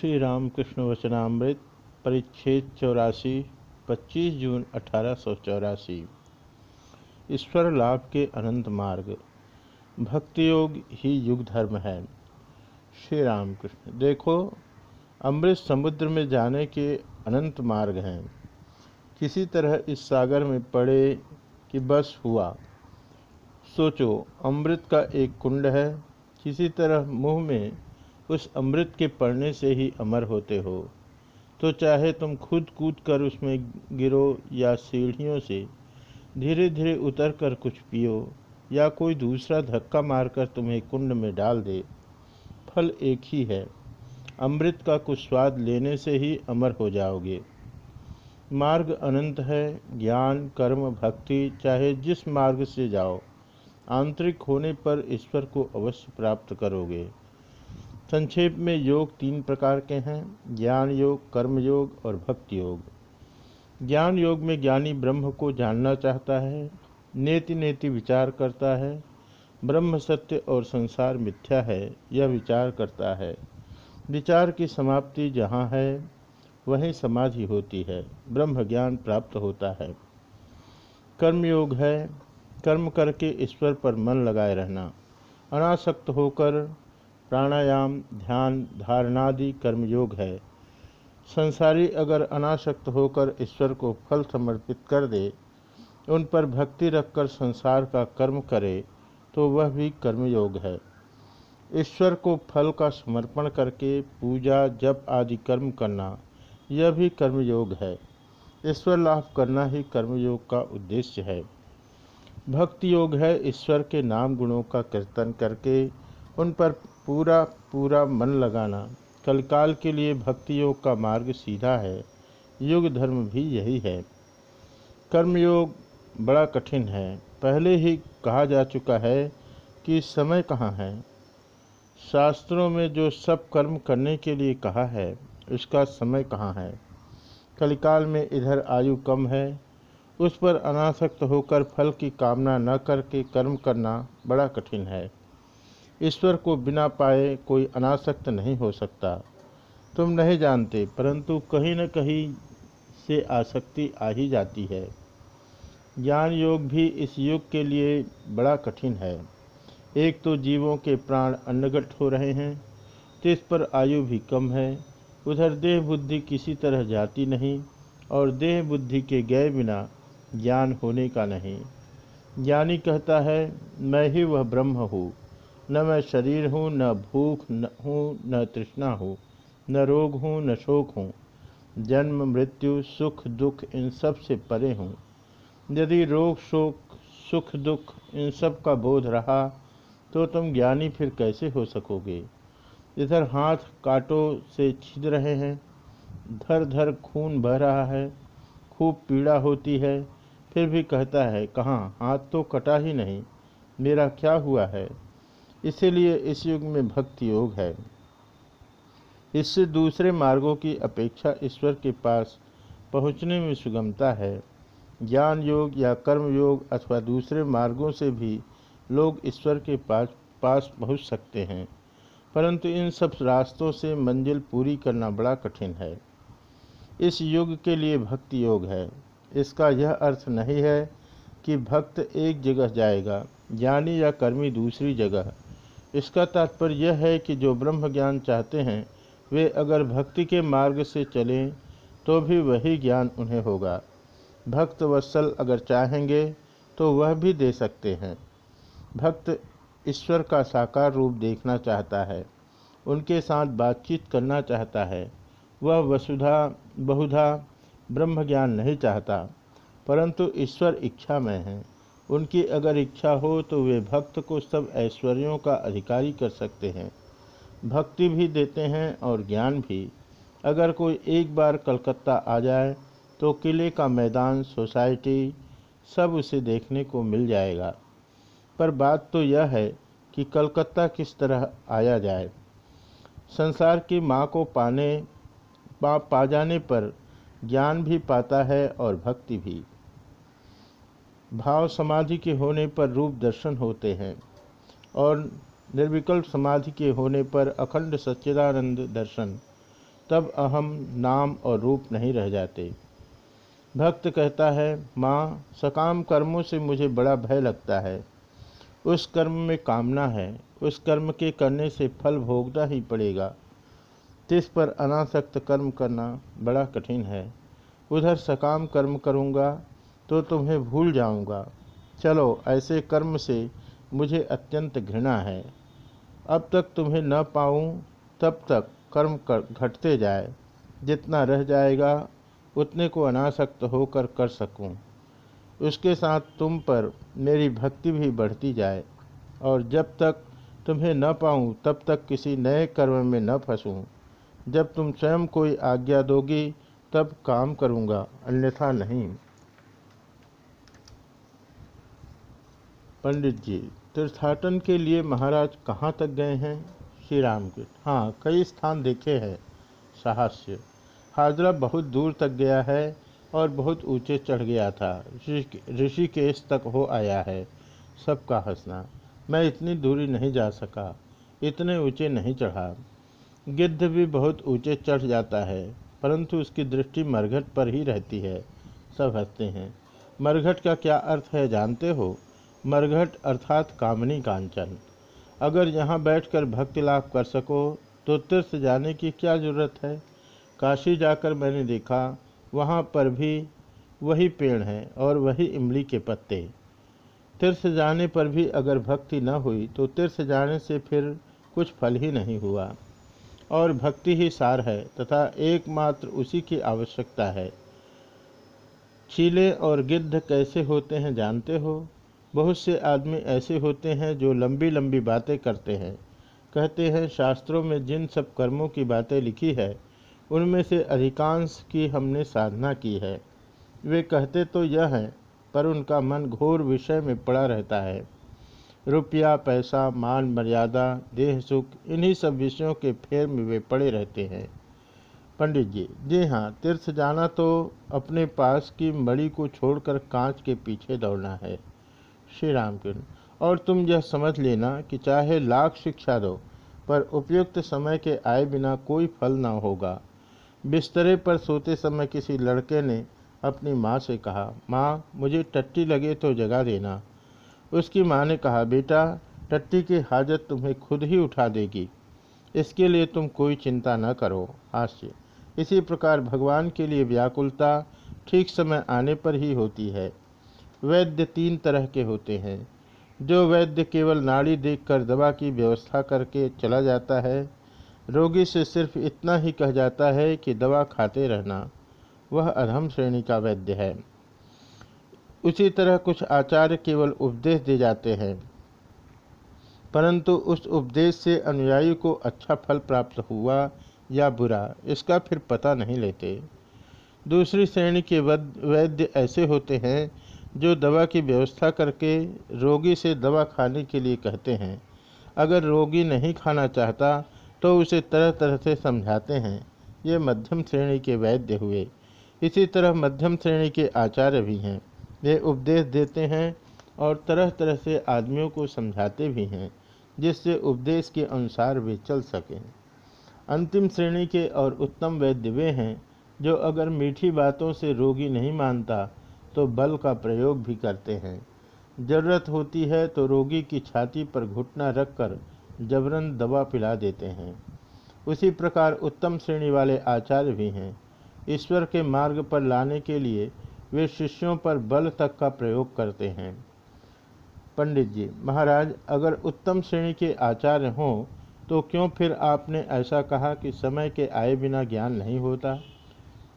श्री रामकृष्ण वचनामृत परिच्छेद चौरासी 25 जून अठारह सौ चौरासी। ईश्वर लाभ के अनंत मार्ग। भक्ति योग ही युग धर्म है। श्री रामकृष्ण देखो, अमृत समुद्र में जाने के अनंत मार्ग हैं। किसी तरह इस सागर में पड़े कि बस हुआ। सोचो, अमृत का एक कुंड है। किसी तरह मुँह में उस अमृत के पड़ने से ही अमर होते हो। तो चाहे तुम खुद कूद कर उसमें गिरो या सीढ़ियों से धीरे धीरे उतर कर कुछ पियो या कोई दूसरा धक्का मारकर तुम्हें कुंड में डाल दे, फल एक ही है। अमृत का कुछ स्वाद लेने से ही अमर हो जाओगे। मार्ग अनंत है, ज्ञान, कर्म, भक्ति, चाहे जिस मार्ग से जाओ, आंतरिक होने पर ईश्वर को अवश्य प्राप्त करोगे। संक्षेप में योग तीन प्रकार के हैं, ज्ञान योग, कर्म योग और भक्ति योग। ज्ञान योग में ज्ञानी ब्रह्म को जानना चाहता है, नेति नेति विचार करता है, ब्रह्म सत्य और संसार मिथ्या है, यह विचार करता है। विचार की समाप्ति जहाँ है, वहीं समाधि होती है, ब्रह्म ज्ञान प्राप्त होता है। कर्म योग है, कर्म करके ईश्वर पर मन लगाए रहना, अनासक्त होकर प्राणायाम, ध्यान, धारणादि कर्मयोग है। संसारी अगर अनासक्त होकर ईश्वर को फल समर्पित कर दे, उन पर भक्ति रखकर संसार का कर्म करे तो वह भी कर्मयोग है। ईश्वर को फल का समर्पण करके पूजा, जप आदि कर्म करना, यह भी कर्मयोग है। ईश्वर लाभ करना ही कर्मयोग का उद्देश्य है। भक्ति योग है ईश्वर के नाम गुणों का कीर्तन करके उन पर पूरा पूरा मन लगाना। कलकाल के लिए भक्ति योग का मार्ग सीधा है। युग धर्म भी यही है। कर्मयोग बड़ा कठिन है। पहले ही कहा जा चुका है कि समय कहाँ है। शास्त्रों में जो सब कर्म करने के लिए कहा है, उसका समय कहाँ है। कलिकाल में इधर आयु कम है। उस पर अनासक्त होकर फल की कामना न करके कर्म करना बड़ा कठिन है। ईश्वर को बिना पाए कोई अनासक्त नहीं हो सकता। तुम नहीं जानते, परंतु कहीं न कहीं से आसक्ति आ ही जाती है। ज्ञान योग भी इस युग के लिए बड़ा कठिन है। एक तो जीवों के प्राण अन्नगट हो रहे हैं तो इस पर आयु भी कम है। उधर देह बुद्धि किसी तरह जाती नहीं, और देह बुद्धि के गए बिना ज्ञान होने का नहीं। ज्ञानी कहता है, मैं ही वह ब्रह्म हूँ। न मैं शरीर हूँ, न भूख हूँ, न तृष्णा हूँ, न रोग हूँ, न शोक हूँ। जन्म, मृत्यु, सुख, दुख, इन सबसे परे हूँ। यदि रोग, शोक, सुख, दुख, इन सब का बोध रहा तो तुम ज्ञानी फिर कैसे हो सकोगे? इधर हाथ कांटों से छिद रहे हैं, धर धर खून बह रहा है, खूब पीड़ा होती है, फिर भी कहता है, कहाँ? हाथ तो कटा ही नहीं, मेरा क्या हुआ है? इसीलिए इस युग में भक्ति योग है। इससे दूसरे मार्गों की अपेक्षा ईश्वर के पास पहुँचने में सुगमता है। ज्ञान योग या कर्म योग अथवा दूसरे मार्गों से भी लोग ईश्वर के पास पास पहुँच सकते हैं। परंतु इन सब रास्तों से मंजिल पूरी करना बड़ा कठिन है। इस युग के लिए भक्ति योग है। इसका यह अर्थ नहीं है कि भक्त एक जगह जाएगा, ज्ञानी या कर्मी दूसरी जगह। इसका तात्पर्य यह है कि जो ब्रह्म ज्ञान चाहते हैं, वे अगर भक्ति के मार्ग से चलें तो भी वही ज्ञान उन्हें होगा। भक्त वत्सल अगर चाहेंगे तो वह भी दे सकते हैं। भक्त ईश्वर का साकार रूप देखना चाहता है, उनके साथ बातचीत करना चाहता है। वह वसुधा, बहुधा ब्रह्म ज्ञान नहीं चाहता, परंतु ईश्वर इच्छा में है। उनकी अगर इच्छा हो तो वे भक्त को सब ऐश्वर्यों का अधिकारी कर सकते हैं। भक्ति भी देते हैं और ज्ञान भी। अगर कोई एक बार कलकत्ता आ जाए तो किले का मैदान सोसाइटी सब उसे देखने को मिल जाएगा। पर बात तो यह है कि कलकत्ता किस तरह आया जाए। संसार की माँ को पाने पा, पा जाने पर ज्ञान भी पाता है और भक्ति भी। भाव समाधि के होने पर रूप दर्शन होते हैं और निर्विकल्प समाधि के होने पर अखंड सच्चिदानंद दर्शन। तब अहम नाम और रूप नहीं रह जाते। भक्त कहता है, माँ, सकाम कर्मों से मुझे बड़ा भय लगता है। उस कर्म में कामना है। उस कर्म के करने से फल भोगना ही पड़ेगा। तिस पर अनासक्त कर्म करना बड़ा कठिन है। उधर सकाम कर्म करूँगा तो तुम्हें भूल जाऊँगा। चलो, ऐसे कर्म से मुझे अत्यंत घृणा है। अब तक तुम्हें न पाऊँ, तब तक कर्म कर, घटते जाए। जितना रह जाएगा, उतने को अनासक्त होकर कर सकूँ। उसके साथ तुम पर मेरी भक्ति भी बढ़ती जाए। और जब तक तुम्हें न पाऊँ, तब तक किसी नए कर्म में न फंसूँ। जब तुम स्वयं कोई आज्ञा दोगी, तब काम करूँगा, अन्यथा नहीं। पंडित जी, तीर्थाटन के लिए महाराज कहाँ तक गए हैं? श्री राम के हाँ कई स्थान देखे हैं। साहस्य। हाजरा बहुत दूर तक गया है और बहुत ऊँचे चढ़ गया था। ऋषिकेश तक हो आया है। सबका हंसना। मैं इतनी दूरी नहीं जा सका। इतने ऊँचे नहीं चढ़ा। गिद्ध भी बहुत ऊँचे चढ़ जाता है, परंतु उसकी दृष्टि मरघट पर ही रहती है। सब हँसते हैं। मरघट का क्या अर्थ है, जानते हो? मरघट अर्थात कामनी कांचन। अगर यहाँ बैठकर भक्ति लाभ कर सको तो तीर्थ जाने की क्या ज़रूरत है? काशी जाकर मैंने देखा, वहाँ पर भी वही पेड़ हैं और वही इमली के पत्ते। तीर्थ जाने पर भी अगर भक्ति न हुई तो तीर्थ जाने से फिर कुछ फल ही नहीं हुआ। और भक्ति ही सार है, तथा एकमात्र उसी की आवश्यकता है। चीले और गिद्ध कैसे होते हैं, जानते हो? बहुत से आदमी ऐसे होते हैं जो लंबी लंबी बातें करते हैं। कहते हैं, शास्त्रों में जिन सब कर्मों की बातें लिखी है, उनमें से अधिकांश की हमने साधना की है। वे कहते तो यह हैं, पर उनका मन घोर विषय में पड़ा रहता है। रुपया, पैसा मान मर्यादा, देह, सुख, इन्हीं सब विषयों के फेर में वे पड़े रहते हैं। पंडित जी जी हाँ तीर्थ जाना तो अपने पास की मड़ी को छोड़कर कांच के पीछे दौड़ना है। श्री रामकृष्ण और तुम यह समझ लेना कि चाहे लाख शिक्षा दो, पर उपयुक्त समय के आए बिना कोई फल ना होगा। बिस्तरे पर सोते समय किसी लड़के ने अपनी माँ से कहा, माँ, मुझे टट्टी लगे तो जगा देना। उसकी माँ ने कहा, बेटा, टट्टी की हाजत तुम्हें खुद ही उठा देगी। इसके लिए तुम कोई चिंता न करो। हास्य। इसी प्रकार भगवान के लिए व्याकुलता ठीक समय आने पर ही होती है। वैद्य तीन तरह के होते हैं। जो वैद्य केवल नाड़ी देखकर दवा की व्यवस्था करके चला जाता है, रोगी से सिर्फ़ इतना ही कह जाता है कि दवा खाते रहना, वह अधम श्रेणी का वैद्य है। उसी तरह कुछ आचार्य केवल उपदेश दे जाते हैं, परंतु उस उपदेश से अनुयायी को अच्छा फल प्राप्त हुआ या बुरा, इसका फिर पता नहीं लेते। दूसरी श्रेणी के वैद्य ऐसे होते हैं जो दवा की व्यवस्था करके रोगी से दवा खाने के लिए कहते हैं। अगर रोगी नहीं खाना चाहता तो उसे तरह तरह से समझाते हैं। ये मध्यम श्रेणी के वैद्य हुए। इसी तरह मध्यम श्रेणी के आचार्य भी हैं। वे उपदेश देते हैं और तरह तरह से आदमियों को समझाते भी हैं, जिससे उपदेश के अनुसार वे चल सकें। अंतिम श्रेणी के और उत्तम वैद्य वे हैं, जो अगर मीठी बातों से रोगी नहीं मानता तो बल का प्रयोग भी करते हैं। ज़रूरत होती है तो रोगी की छाती पर घुटना रखकर जबरन दवा पिला देते हैं। उसी प्रकार उत्तम श्रेणी वाले आचार्य भी हैं। ईश्वर के मार्ग पर लाने के लिए वे शिष्यों पर बल तक का प्रयोग करते हैं। पंडित जी, महाराज, अगर उत्तम श्रेणी के आचार्य हों तो क्यों फिर आपने ऐसा कहा कि समय के आए बिना ज्ञान नहीं होता?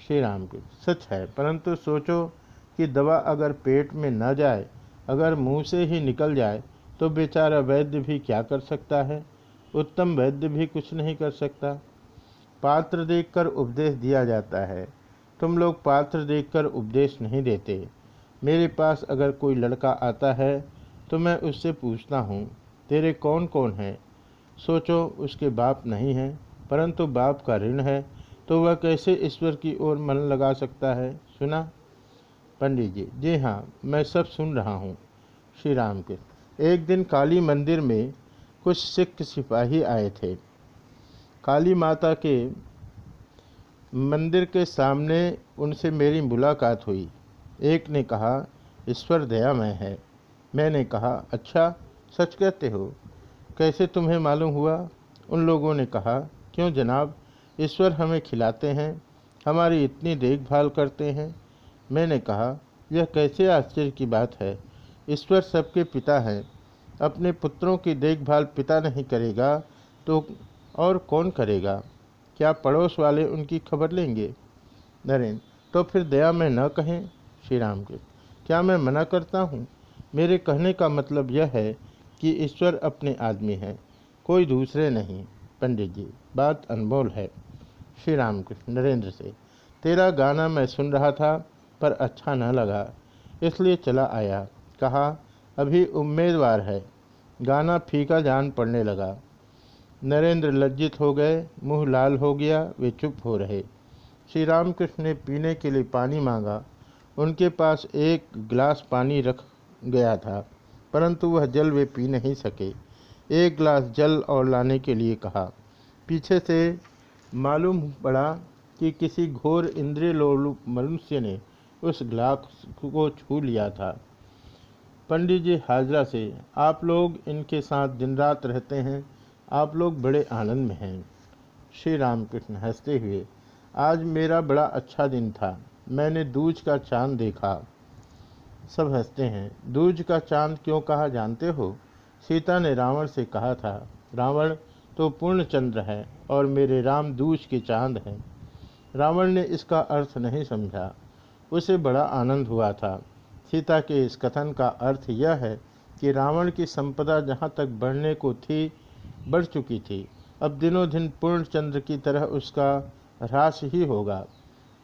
श्री राम के सच है, परंतु सोचो कि दवा अगर पेट में न जाए, अगर मुँह से ही निकल जाए तो बेचारा वैद्य भी क्या कर सकता है? उत्तम वैद्य भी कुछ नहीं कर सकता। पात्र देखकर उपदेश दिया जाता है। तुम लोग पात्र देखकर उपदेश नहीं देते। मेरे पास अगर कोई लड़का आता है तो मैं उससे पूछता हूँ, तेरे कौन कौन हैं? सोचो, उसके बाप नहीं है, परंतु बाप का ऋण है तो वह कैसे ईश्वर की ओर मन लगा सकता है? सुना? पंडित जी जी हाँ मैं सब सुन रहा हूँ श्री राम के। एक दिन काली मंदिर में कुछ सिख सिपाही आए थे। काली माता के मंदिर के सामने उनसे मेरी मुलाकात हुई। एक ने कहा, ईश्वर दयामय है। मैंने कहा अच्छा सच कहते हो, कैसे तुम्हें मालूम हुआ? उन लोगों ने कहा, क्यों जनाब, ईश्वर हमें खिलाते हैं, हमारी इतनी देखभाल करते हैं मैंने कहा, यह कैसे आश्चर्य की बात है? ईश्वर सबके पिता हैं। अपने पुत्रों की देखभाल पिता नहीं करेगा तो और कौन करेगा? क्या पड़ोस वाले उनकी खबर लेंगे? नरेंद्र तो फिर दया में न कहें श्री राम के क्या मैं मना करता हूँ? मेरे कहने का मतलब यह है कि ईश्वर अपने आदमी हैं, कोई दूसरे नहीं। पंडित जी, बात अनमोल है। श्री राम कृष्ण नरेंद्र से, तेरा गाना मैं सुन रहा था पर अच्छा न लगा। इसलिए चला आया। कहा, अभी उम्मीदवार है। गाना फीका जान पड़ने लगा। नरेंद्र लज्जित हो गए, मुँह लाल हो गया, वे चुप हो रहे। श्री रामकृष्ण ने पीने के लिए पानी मांगा। उनके पास एक गिलास पानी रख गया था, परंतु वह जल वे पी नहीं सके। एक गिलास जल और लाने के लिए कहा। पीछे से मालूम पड़ा कि किसी घोर इंद्रिय लोलुप मनुष्य ने उस गिलास को छू लिया था। पंडित जी हाजरा से, आप लोग इनके साथ दिन रात रहते हैं। आप लोग बड़े आनंद में हैं। श्री रामकृष्ण हँसते हुए, आज मेरा बड़ा अच्छा दिन था। मैंने दूज का चाँद देखा। सब हँसते हैं, दूज का चाँद क्यों कहा जानते हो? सीता ने रावण से कहा था, रावण तो पूर्ण चंद्र है और मेरे राम दूज के चाँद हैं। रावण ने इसका अर्थ नहीं समझा। उसे बड़ा आनंद हुआ था। सीता के इस कथन का अर्थ यह है कि रावण की संपदा जहाँ तक बढ़ने को थी, बढ़ चुकी थी। अब दिनों दिन पूर्ण चंद्र की तरह उसका ह्रास ही होगा।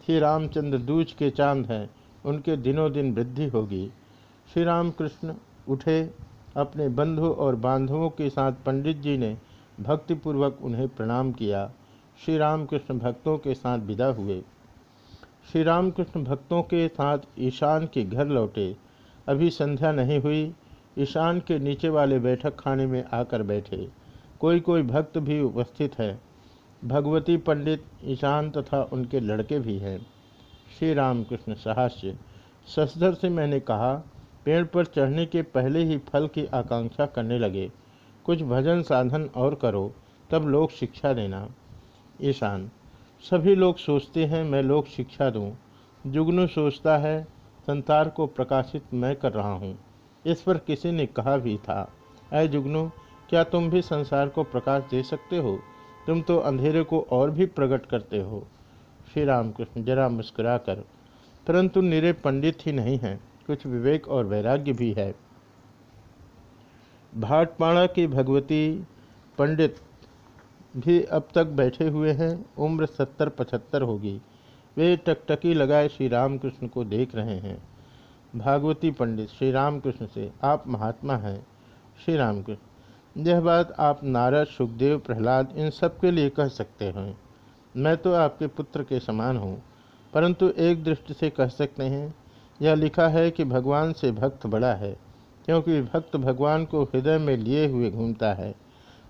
श्री रामचंद्र दूज के चाँद हैं, उनके दिनों दिन वृद्धि होगी। श्री राम कृष्ण उठे, अपने बंधु और बांधवों के साथ पंडित जी ने भक्तिपूर्वक उन्हें प्रणाम किया। श्री रामकृष्ण भक्तों के साथ विदा हुए। श्री रामकृष्ण भक्तों के साथ ईशान के घर लौटे। अभी संध्या नहीं हुई। ईशान के नीचे वाले बैठक खाने में आकर बैठे। कोई कोई भक्त भी उपस्थित है। भगवती पंडित ईशान तथा उनके लड़के भी हैं। श्री रामकृष्ण साहस्य। ससधर से मैंने कहा, पेड़ पर चढ़ने के पहले ही फल की आकांक्षा करने लगे। कुछ भजन साधन और करो, तब लोग शिक्षा देना। ईशान सभी लोग सोचते हैं, मैं लोग शिक्षा दूँ। जुगनू सोचता है, संसार को प्रकाशित मैं कर रहा हूँ। इस पर किसी ने कहा भी था अय जुगनू, क्या तुम भी संसार को प्रकाश दे सकते हो? तुम तो अंधेरे को और भी प्रकट करते हो। श्री रामकृष्ण जरा मुस्कुराकर, परंतु निरे पंडित ही नहीं हैं, कुछ विवेक और वैराग्य भी है। भाटपाड़ा की भगवती पंडित भी अब तक बैठे हुए हैं, उम्र सत्तर पचहत्तर होगी। वे टकटकी लगाए श्री रामकृष्ण को देख रहे हैं। भागवती पंडित, श्री रामकृष्ण से, आप महात्मा हैं। श्री रामकृष्ण, यह बात आप नारद, सुखदेव, प्रहलाद, इन सब के लिए कह सकते हैं। मैं तो आपके पुत्र के समान हूँ, परंतु एक दृष्टि से कह सकते हैं, यह लिखा है कि भगवान से भक्त बड़ा है, क्योंकि भक्त भगवान को हृदय में लिए हुए घूमता है।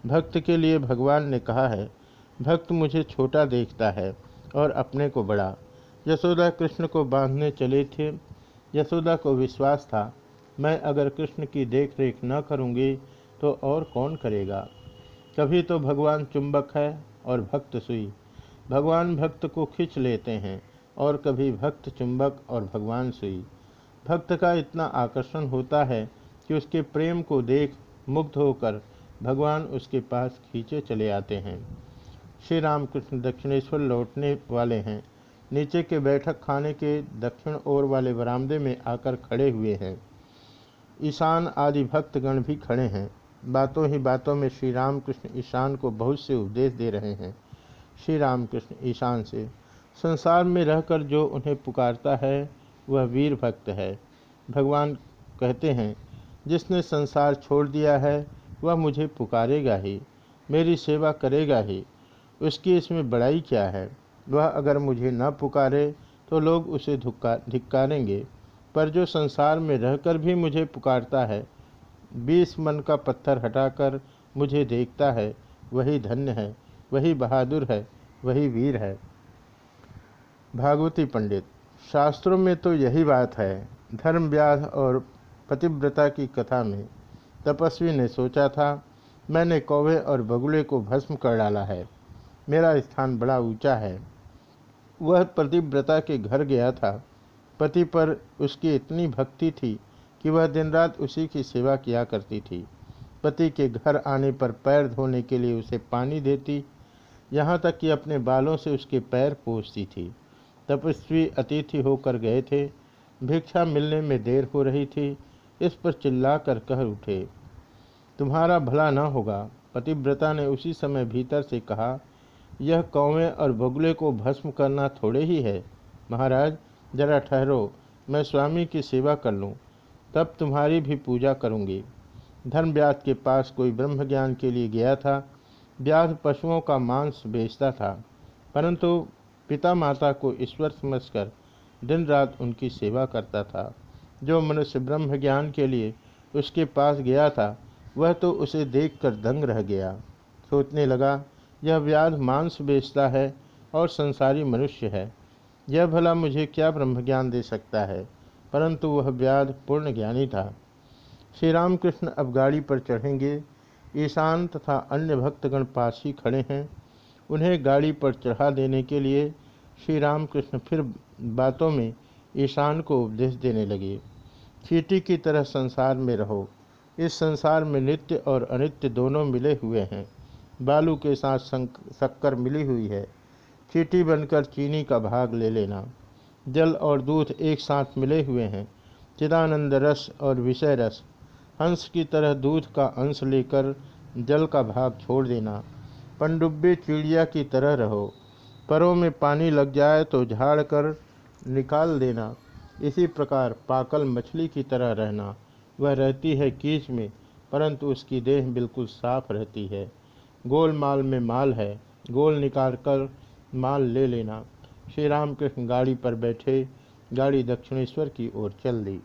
भक्त के लिए भगवान ने कहा है, भक्त मुझे छोटा देखता है और अपने को बड़ा। यशोदा कृष्ण को बांधने चले थे, यशोदा को विश्वास था, मैं अगर कृष्ण की देख रेख न करूँगी तो और कौन करेगा? कभी तो भगवान चुंबक है और भक्त सुई। भगवान भक्त को खींच लेते हैं और कभी भक्त चुंबक और भगवान सुई। भक्त का इतना आकर्षण होता है कि उसके प्रेम को देख मुग्ध होकर भगवान उसके पास खींचे चले आते हैं। श्री रामकृष्ण दक्षिणेश्वर लौटने वाले हैं। नीचे के बैठक खाने के दक्षिण ओर वाले बरामदे में आकर खड़े हुए हैं। ईशान आदि भक्तगण भी खड़े हैं। बातों ही बातों में श्री रामकृष्ण ईशान को बहुत से उपदेश दे रहे हैं। श्री रामकृष्ण ईशान से, संसार में रहकर जो उन्हें पुकारता है, वह वीर भक्त है। भगवान कहते हैं, जिसने संसार छोड़ दिया है वह मुझे पुकारेगा ही, मेरी सेवा करेगा ही। उसकी इसमें बड़ाई क्या है? वह अगर मुझे न पुकारे तो लोग उसे धुक्का, धिक्कारेंगे। पर जो संसार में रहकर भी मुझे पुकारता है, बीस मन का पत्थर हटाकर मुझे देखता है, वही धन्य है, वही बहादुर है, वही वीर है। भागवती पंडित, शास्त्रों में तो यही बात है, धर्म व्याध और पतिव्रता की कथा में। तपस्वी ने सोचा था, मैंने कौवे और बगुले को भस्म कर डाला है। मेरा स्थान बड़ा ऊँचा है। वह पतिव्रता के घर गया था। पति पर उसकी इतनी भक्ति थी कि वह दिन रात उसी की सेवा किया करती थी। पति के घर आने पर पैर धोने के लिए उसे पानी देती, यहाँ तक कि अपने बालों से उसके पैर पोसती थी। तपस्वी अतिथि होकर गए थे। भिक्षा मिलने में देर हो रही थी। इस पर चिल्लाकर कह उठे, तुम्हारा भला न होगा। पतिव्रता ने उसी समय भीतर से कहा, यह कौवें और बगुले को भस्म करना थोड़े ही है। महाराज, जरा ठहरो, मैं स्वामी की सेवा कर लूँ। तब तुम्हारी भी पूजा करूँगी। धर्मव्याध के पास कोई ब्रह्म ज्ञान के लिए गया था व्याध पशुओं का मांस बेचता था। परंतु पिता माता को ईश्वर समझकर दिन रात उनकी सेवा करता था। जो मनुष्य ब्रह्म ज्ञान के लिए उसके पास गया था, वह तो उसे देखकर दंग रह गया। सोचने लगा, यह व्याध मांस बेचता है और संसारी मनुष्य है। यह भला मुझे क्या ब्रह्म ज्ञान दे सकता है? परंतु वह व्याध पूर्ण ज्ञानी था। श्री रामकृष्ण अब गाड़ी पर चढ़ेंगे। ईशान तथा अन्य भक्तगण पास ही खड़े हैं। उन्हें गाड़ी पर चढ़ा देने के लिए श्री रामकृष्ण फिर बातों में ईशान को उपदेश देने लगे, चीटी की तरह संसार में रहो। इस संसार में नित्य और अनित्य दोनों मिले हुए हैं। बालू के साथ शक्कर मिली हुई है। चीटी बनकर चीनी का भाग ले लेना। जल और दूध एक साथ मिले हुए हैं। चिदानंद रस और विषय रस। हंस की तरह दूध का अंश लेकर जल का भाग छोड़ देना। पनडुब्बी चिड़िया की तरह रहो। परों में पानी लग जाए तो झाड़ कर निकाल देना। इसी प्रकार पाकल मछली की तरह रहना। वह रहती है कीच में, परंतु उसकी देह बिल्कुल साफ़ रहती है। गोल माल में माल है। गोल निकाल कर माल ले लेना। श्री राम कृष्ण गाड़ी पर बैठे, गाड़ी दक्षिणेश्वर की ओर चल दी।